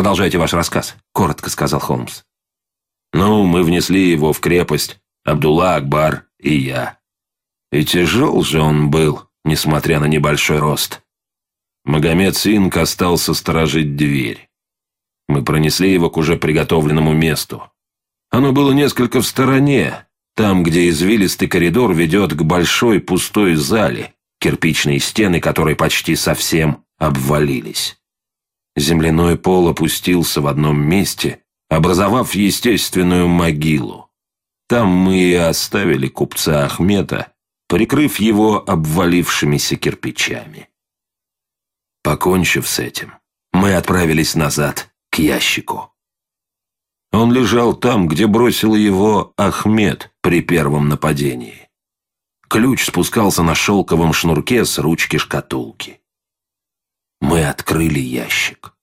продолжайте ваш рассказ», — коротко сказал Холмс. «Ну, мы внесли его в крепость, Абдулла, Акбар и я. И тяжел же он был, несмотря на небольшой рост. Магомед Синг остался сторожить дверь. Мы пронесли его к уже приготовленному месту. Оно было несколько в стороне, там, где извилистый коридор ведет к большой пустой зале, кирпичные стены которой почти совсем обвалились. Земляной пол опустился в одном месте, образовав естественную могилу. Там мы и оставили купца Ахмета, прикрыв его обвалившимися кирпичами. Покончив с этим, мы отправились назад к ящику. Он лежал там, где бросил его Ахмед при первом нападении. Ключ спускался на шелковом шнурке с ручки шкатулки. Мы открыли ящик,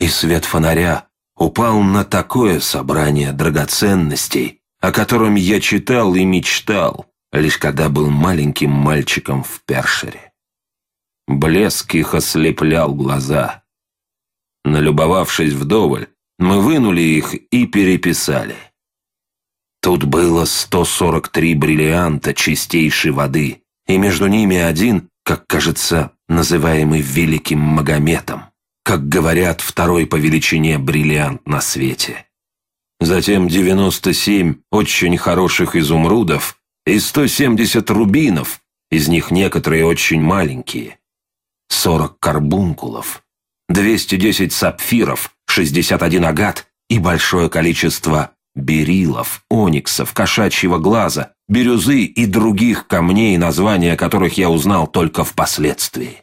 и свет фонаря упал на такое собрание драгоценностей, о котором я читал и мечтал, лишь когда был маленьким мальчиком в Першере. Блеск их ослеплял глаза. Налюбовавшись вдоволь, мы вынули их и переписали. Тут было 143 бриллианта чистейшей воды, и между ними один, как кажется, называемый Великим Магометом, как говорят, второй по величине бриллиант на свете. Затем 97 очень хороших изумрудов и 170 рубинов, из них некоторые очень маленькие, 40 карбункулов, 210 сапфиров, 61 агат и большое количество берилов, ониксов, кошачьего глаза, бирюзы и других камней, названия которых я узнал только впоследствии.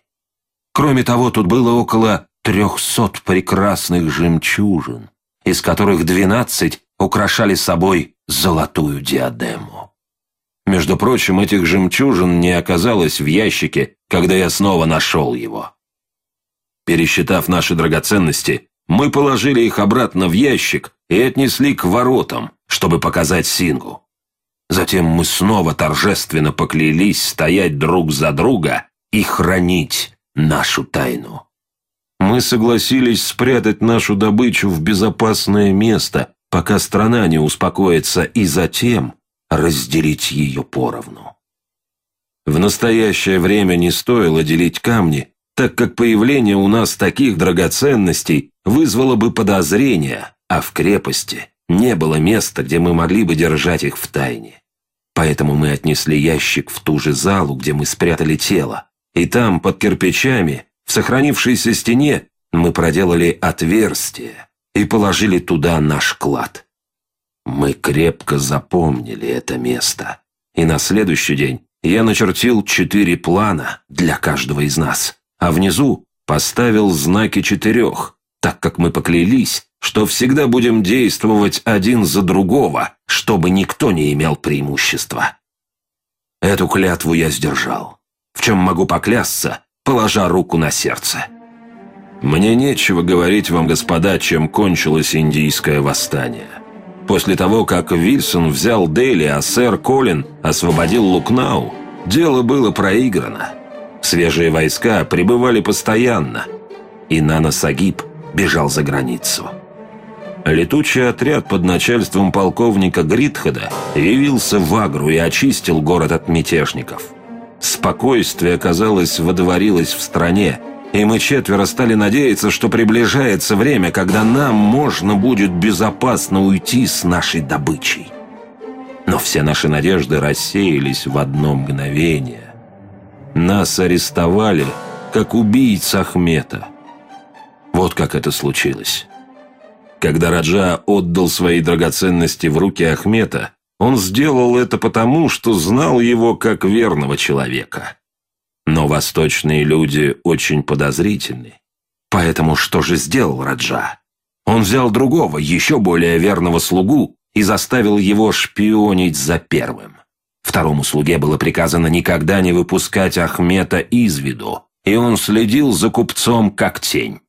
Кроме того, тут было около трехсот прекрасных жемчужин, из которых двенадцать украшали собой золотую диадему. Между прочим, этих жемчужин не оказалось в ящике, когда я снова нашел его. Пересчитав наши драгоценности, мы положили их обратно в ящик и отнесли к воротам, чтобы показать Сингу. Затем мы снова торжественно поклялись стоять друг за друга и хранить нашу тайну. Мы согласились спрятать нашу добычу в безопасное место, пока страна не успокоится, и затем разделить ее поровну. В настоящее время не стоило делить камни, так как появление у нас таких драгоценностей вызвало бы подозрения, а в крепости не было места, где мы могли бы держать их в тайне. Поэтому мы отнесли ящик в ту же залу, где мы спрятали тело, и там, под кирпичами, в сохранившейся стене, мы проделали отверстие и положили туда наш клад. Мы крепко запомнили это место, и на следующий день я начертил четыре плана для каждого из нас – а внизу поставил знаки четырех, так как мы поклялись, что всегда будем действовать один за другого, чтобы никто не имел преимущества. Эту клятву я сдержал, в чем могу поклясться, положа руку на сердце. Мне нечего говорить вам, господа, чем кончилось индийское восстание. После того, как Вильсон взял Дели, а сэр Колин освободил Лукнау, дело было проиграно. Свежие войска прибывали постоянно, и Нана Сагиб бежал за границу. Летучий отряд под начальством полковника Гритхеда явился в Агру и очистил город от мятежников. Спокойствие, казалось, водворилось в стране, и мы четверо стали надеяться, что приближается время, когда нам можно будет безопасно уйти с нашей добычей. Но все наши надежды рассеялись в одно мгновение. Нас арестовали, как убийц Ахмета. Вот как это случилось. Когда Раджа отдал свои драгоценности в руки Ахмета, он сделал это потому, что знал его как верного человека. Но восточные люди очень подозрительны. Поэтому что же сделал Раджа? Он взял другого, еще более верного слугу и заставил его шпионить за первым. Второму слуге было приказано никогда не выпускать Ахмета из виду, и он следил за купцом как тень.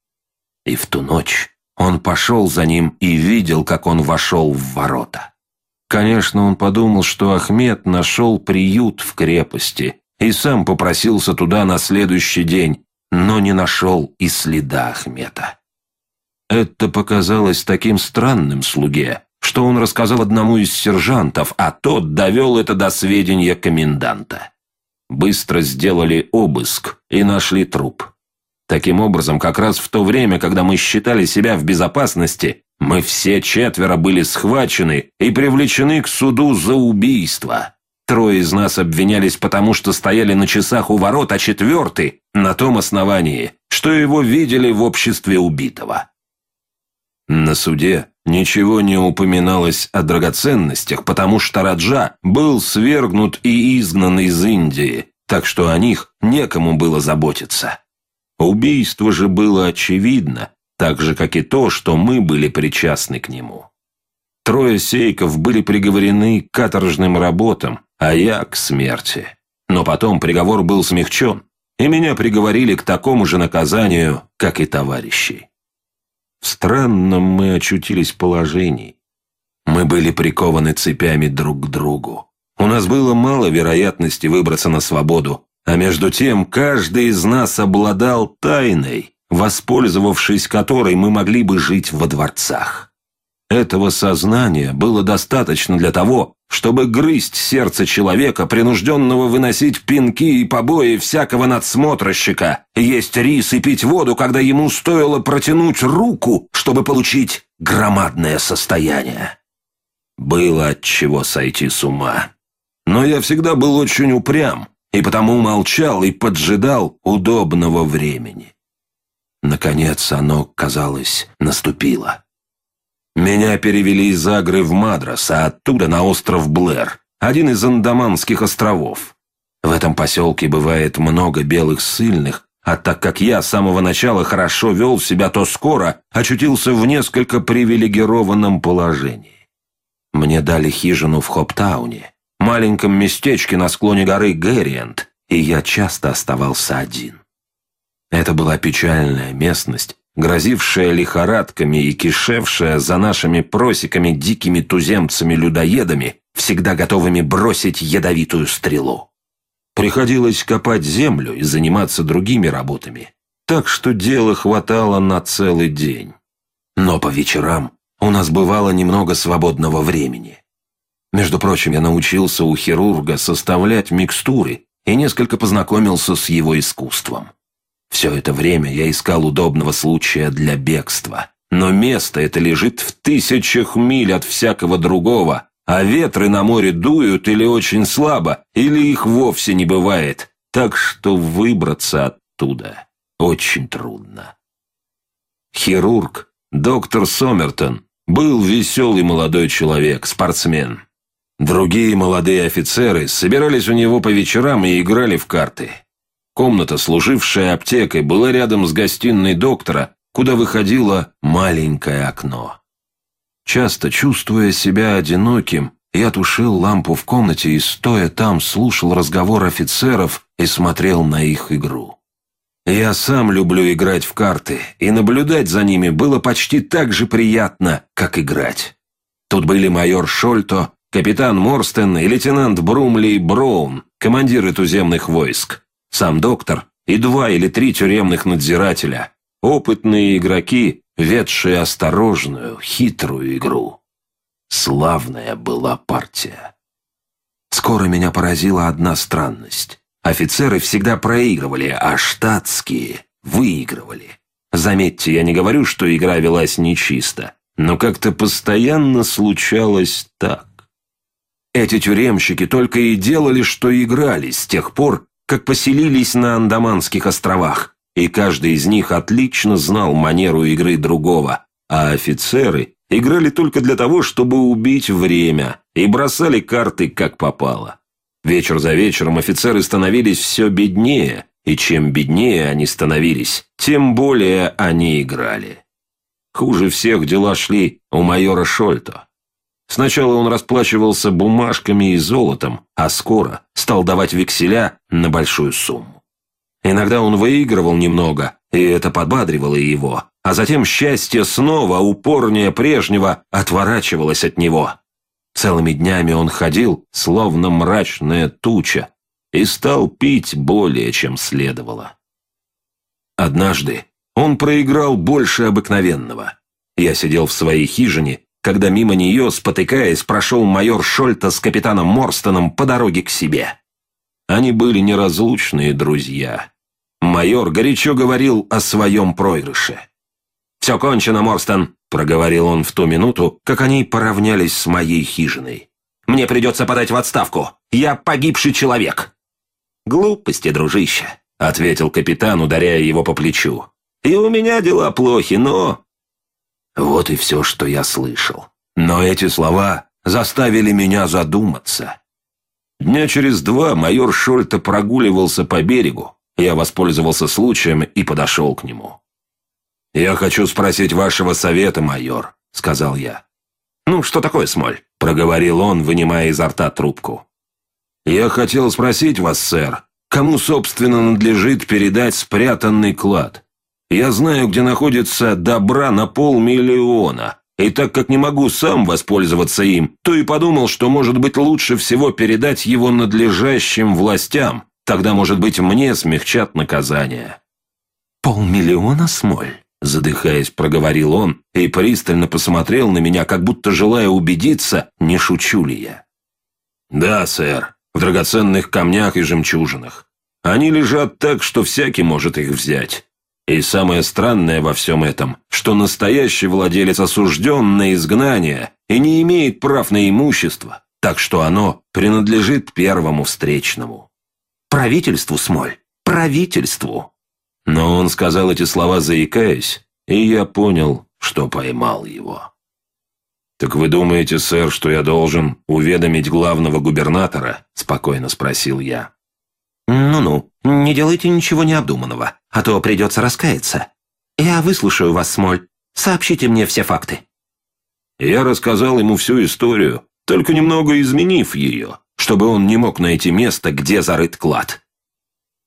И в ту ночь он пошел за ним и видел, как он вошел в ворота. Конечно, он подумал, что Ахмед нашел приют в крепости и сам попросился туда на следующий день, но не нашел и следа Ахмета. Это показалось таким странным слуге, что он рассказал одному из сержантов, а тот довел это до сведения коменданта. Быстро сделали обыск и нашли труп. Таким образом, как раз в то время, когда мы считали себя в безопасности, мы все четверо были схвачены и привлечены к суду за убийство. Трое из нас обвинялись потому, что стояли на часах у ворот, а четвертый – на том основании, что его видели в обществе убитого. На суде ничего не упоминалось о драгоценностях, потому что Раджа был свергнут и изгнан из Индии, так что о них некому было заботиться. Убийство же было очевидно, так же, как и то, что мы были причастны к нему. Трое сейков были приговорены к каторжным работам, а я к смерти. Но потом приговор был смягчен, и меня приговорили к такому же наказанию, как и товарищей. В странном мы очутились положении. Мы были прикованы цепями друг к другу. У нас было мало вероятности выбраться на свободу, а между тем каждый из нас обладал тайной, воспользовавшись которой мы могли бы жить во дворцах. Этого сознания было достаточно для того, чтобы грызть сердце человека, принужденного выносить пинки и побои всякого надсмотрщика, есть рис и пить воду, когда ему стоило протянуть руку, чтобы получить громадное состояние. Было от чего сойти с ума. Но я всегда был очень упрям, и потому молчал и поджидал удобного времени. Наконец оно, казалось, наступило. Меня перевели из Агры в Мадрас, а оттуда на остров Блэр, один из Андаманских островов. В этом поселке бывает много белых ссыльных, а так как я с самого начала хорошо вел себя, то скоро очутился в несколько привилегированном положении. Мне дали хижину в Хоптауне, маленьком местечке на склоне горы Гэриент, и я часто оставался один. Это была печальная местность, грозившая лихорадками и кишевшая за нашими просеками дикими туземцами-людоедами, всегда готовыми бросить ядовитую стрелу. Приходилось копать землю и заниматься другими работами, так что дела хватало на целый день. Но по вечерам у нас бывало немного свободного времени. Между прочим, я научился у хирурга составлять микстуры и несколько познакомился с его искусством. Все это время я искал удобного случая для бегства. Но место это лежит в тысячах миль от всякого другого, а ветры на море дуют или очень слабо, или их вовсе не бывает, так что выбраться оттуда очень трудно. Хирург, доктор Сомертон, был веселый молодой человек, спортсмен. Другие молодые офицеры собирались у него по вечерам и играли в карты. Комната, служившая аптекой, была рядом с гостиной доктора, куда выходило маленькое окно. Часто чувствуя себя одиноким, я тушил лампу в комнате и, стоя там, слушал разговор офицеров и смотрел на их игру. Я сам люблю играть в карты, и наблюдать за ними было почти так же приятно, как играть. Тут были майор Шольто, капитан Морстен и лейтенант Брумли Броун, командиры туземных войск сам доктор и два или три тюремных надзирателя, опытные игроки, ведшие осторожную, хитрую игру. Славная была партия. Скоро меня поразила одна странность. Офицеры всегда проигрывали, а штатские выигрывали. Заметьте, я не говорю, что игра велась нечисто, но как-то постоянно случалось так. Эти тюремщики только и делали, что играли с тех пор, как поселились на Андаманских островах, и каждый из них отлично знал манеру игры другого, а офицеры играли только для того, чтобы убить время, и бросали карты как попало. Вечер за вечером офицеры становились все беднее, и чем беднее они становились, тем более они играли. Хуже всех дела шли у майора Шольто. Сначала он расплачивался бумажками и золотом, а скоро стал давать векселя на большую сумму. Иногда он выигрывал немного, и это подбадривало его, а затем счастье снова, упорнее прежнего, отворачивалось от него. Целыми днями он ходил, словно мрачная туча, и стал пить более, чем следовало. Однажды он проиграл больше обыкновенного, Я сидел в своей хижине, когда мимо нее, спотыкаясь, прошел майор Шольта с капитаном Морстоном по дороге к себе. Они были неразлучные друзья. Майор горячо говорил о своем проигрыше. «Все кончено, Морстон», — проговорил он в ту минуту, как они поравнялись с моей хижиной. «Мне придется подать в отставку. Я погибший человек». «Глупости, дружище», — ответил капитан, ударяя его по плечу. «И у меня дела плохи, но...» Вот и все, что я слышал. Но эти слова заставили меня задуматься. Дня через два майор Шольта прогуливался по берегу. Я воспользовался случаем и подошел к нему. «Я хочу спросить вашего совета, майор», — сказал я. «Ну, что такое смоль?» — проговорил он, вынимая изо рта трубку. «Я хотел спросить вас, сэр, кому, собственно, надлежит передать спрятанный клад? Я знаю, где находится добра на полмиллиона, и так как не могу сам воспользоваться им, то и подумал, что, может быть, лучше всего передать его надлежащим властям. Тогда, может быть, мне смягчат наказание». «Полмиллиона, Смоль?» Задыхаясь, проговорил он и пристально посмотрел на меня, как будто желая убедиться, не шучу ли я. «Да, сэр, в драгоценных камнях и жемчужинах. Они лежат так, что всякий может их взять. И самое странное во всем этом, что настоящий владелец осужден на изгнание и не имеет прав на имущество, так что оно принадлежит первому встречному. Правительству, Смоль, правительству. Но он сказал эти слова, заикаясь, и я понял, что поймал его. «Так вы думаете, сэр, что я должен уведомить главного губернатора?» – спокойно спросил я. «Ну-ну, не делайте ничего необдуманного, а то придется раскаяться. Я выслушаю вас, Смоль. Сообщите мне все факты». Я рассказал ему всю историю, только немного изменив ее, чтобы он не мог найти место, где зарыт клад.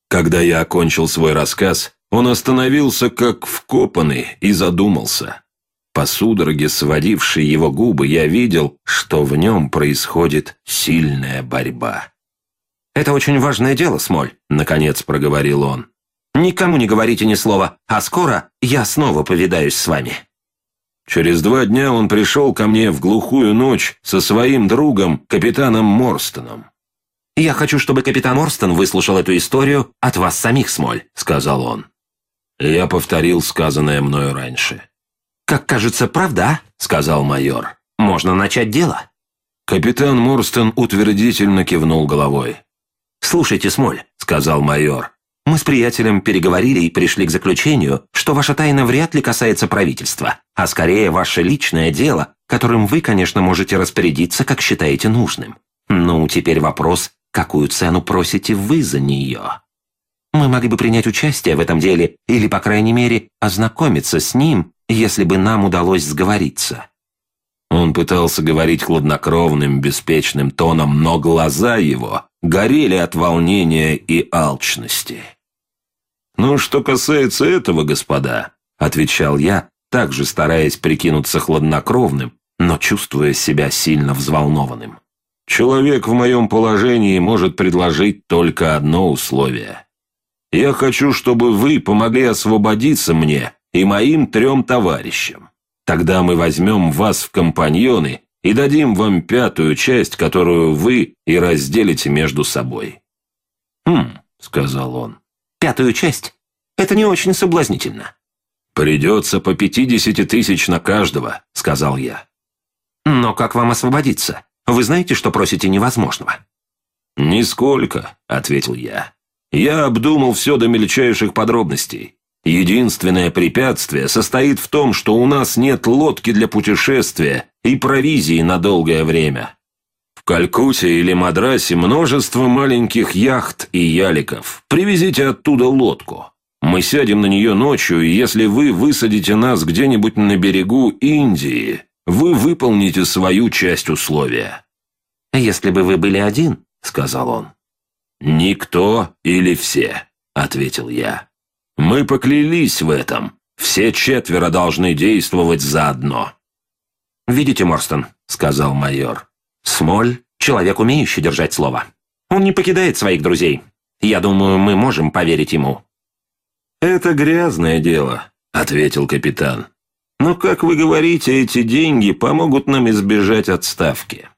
Когда я окончил свой рассказ, он остановился как вкопанный и задумался. По судороге, сводившей его губы, я видел, что в нем происходит сильная борьба. «Это очень важное дело, Смоль», — наконец проговорил он. «Никому не говорите ни слова, а скоро я снова повидаюсь с вами». Через два дня он пришел ко мне в глухую ночь со своим другом, капитаном Морстоном. «Я хочу, чтобы капитан Морстон выслушал эту историю от вас самих, Смоль», — сказал он. Я повторил сказанное мною раньше. «Как кажется, правда?» — сказал майор. «Можно начать дело». Капитан Морстон утвердительно кивнул головой. «Слушайте, Смоль», — сказал майор, «мы с приятелем переговорили и пришли к заключению, что ваша тайна вряд ли касается правительства, а скорее ваше личное дело, которым вы, конечно, можете распорядиться, как считаете нужным. Ну, теперь вопрос, какую цену просите вы за нее?» Мы могли бы принять участие в этом деле или, по крайней мере, ознакомиться с ним, если бы нам удалось сговориться». Он пытался говорить хладнокровным, беспечным тоном, но глаза его горели от волнения и алчности. «Ну, что касается этого, господа», — отвечал я, также стараясь прикинуться хладнокровным, но чувствуя себя сильно взволнованным. «Человек в моем положении может предложить только одно условие. Я хочу, чтобы вы помогли освободиться мне и моим трем товарищам. Тогда мы возьмем вас в компаньоны и дадим вам пятую часть, которую вы и разделите между собой». «Хм», — сказал он. «Пятую часть? Это не очень соблазнительно». «Придется по пятидесяти тысяч на каждого», — сказал я. «Но как вам освободиться? Вы знаете, что просите невозможного?» «Нисколько», — ответил я. «Я обдумал все до мельчайших подробностей. Единственное препятствие состоит в том, что у нас нет лодки для путешествия и провизии на долгое время. В Калькутте или Мадрасе множество маленьких яхт и яликов. Привезите оттуда лодку. Мы сядем на нее ночью, и если вы высадите нас где-нибудь на берегу Индии, вы выполните свою часть условия». «Если бы вы были один», — сказал он. «Никто или все», — ответил я. Мы поклялись в этом. Все четверо должны действовать заодно». «Видите, Морстон», — сказал майор, — «Смоль — человек, умеющий держать слово. Он не покидает своих друзей. Я думаю, мы можем поверить ему». «Это грязное дело», — ответил капитан. Но, как вы говорите, эти деньги помогут нам избежать отставки».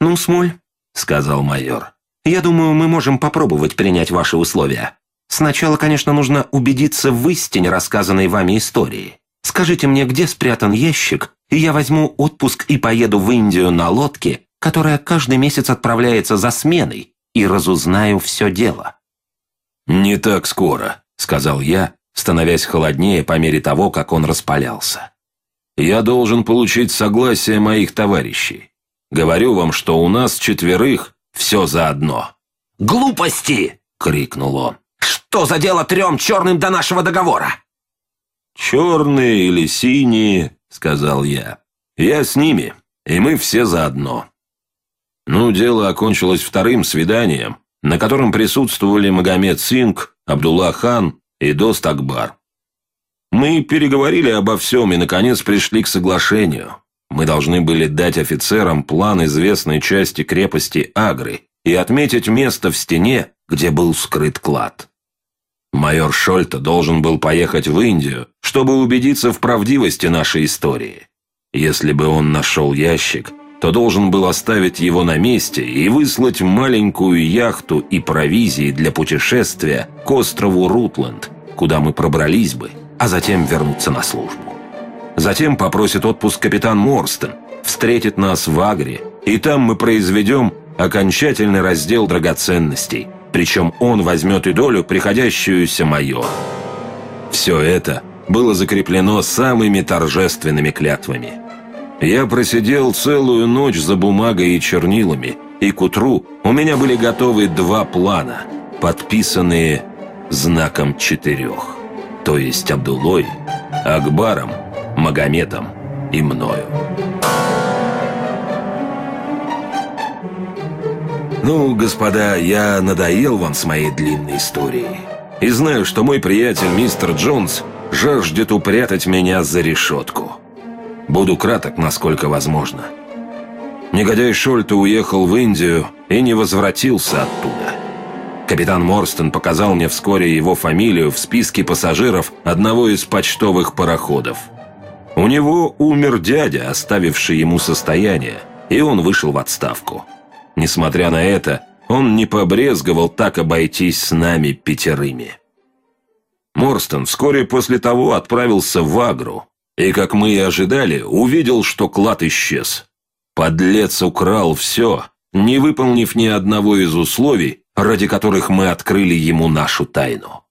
«Ну, Смоль», — сказал майор, — «я думаю, мы можем попробовать принять ваши условия. Сначала, конечно, нужно убедиться в истине рассказанной вами истории. Скажите мне, где спрятан ящик, и я возьму отпуск и поеду в Индию на лодке, которая каждый месяц отправляется за сменой, и разузнаю все дело». «Не так скоро», — сказал я, становясь холоднее по мере того, как он распалялся. «Я должен получить согласие моих товарищей. Говорю вам, что у нас четверых все заодно». «Глупости!» — крикнул он. «Что за дело трем черным до нашего договора?» «Черные или синие», — сказал я. «Я с ними, и мы все заодно». Ну, дело окончилось вторым свиданием, на котором присутствовали Магомед Синг, Абдулла хан и Дост Акбар. Мы переговорили обо всем и, наконец, пришли к соглашению. Мы должны были дать офицерам план известной части крепости Агры и отметить место в стене, где был скрыт клад. Майор Шольта должен был поехать в Индию, чтобы убедиться в правдивости нашей истории. Если бы он нашел ящик, то должен был оставить его на месте и выслать маленькую яхту и провизии для путешествия к острову Рутланд, куда мы пробрались бы, а затем вернуться на службу. Затем попросит отпуск капитан Морстон, встретит нас в Агре, и там мы произведем окончательный раздел драгоценностей, причем он возьмет и долю, приходящуюся майору. Все это было закреплено самыми торжественными клятвами – я просидел целую ночь за бумагой и чернилами, и к утру у меня были готовы два плана, подписанные знаком четырех, то есть Абдулой, Акбаром, Магометом и мною. Ну, господа, я надоел вам с моей длинной историей. И знаю, что мой приятель мистер Джонс жаждет упрятать меня за решетку. Буду краток, насколько возможно. Негодяй Шольта уехал в Индию и не возвратился оттуда. Капитан Морстон показал мне вскоре его фамилию в списке пассажиров одного из почтовых пароходов. У него умер дядя, оставивший ему состояние, и он вышел в отставку. Несмотря на это, он не побрезговал так обойтись с нами пятерыми. Морстон вскоре после того отправился в Агру, и, как мы и ожидали, увидел, что клад исчез. Подлец украл все, не выполнив ни одного из условий, ради которых мы открыли ему нашу тайну.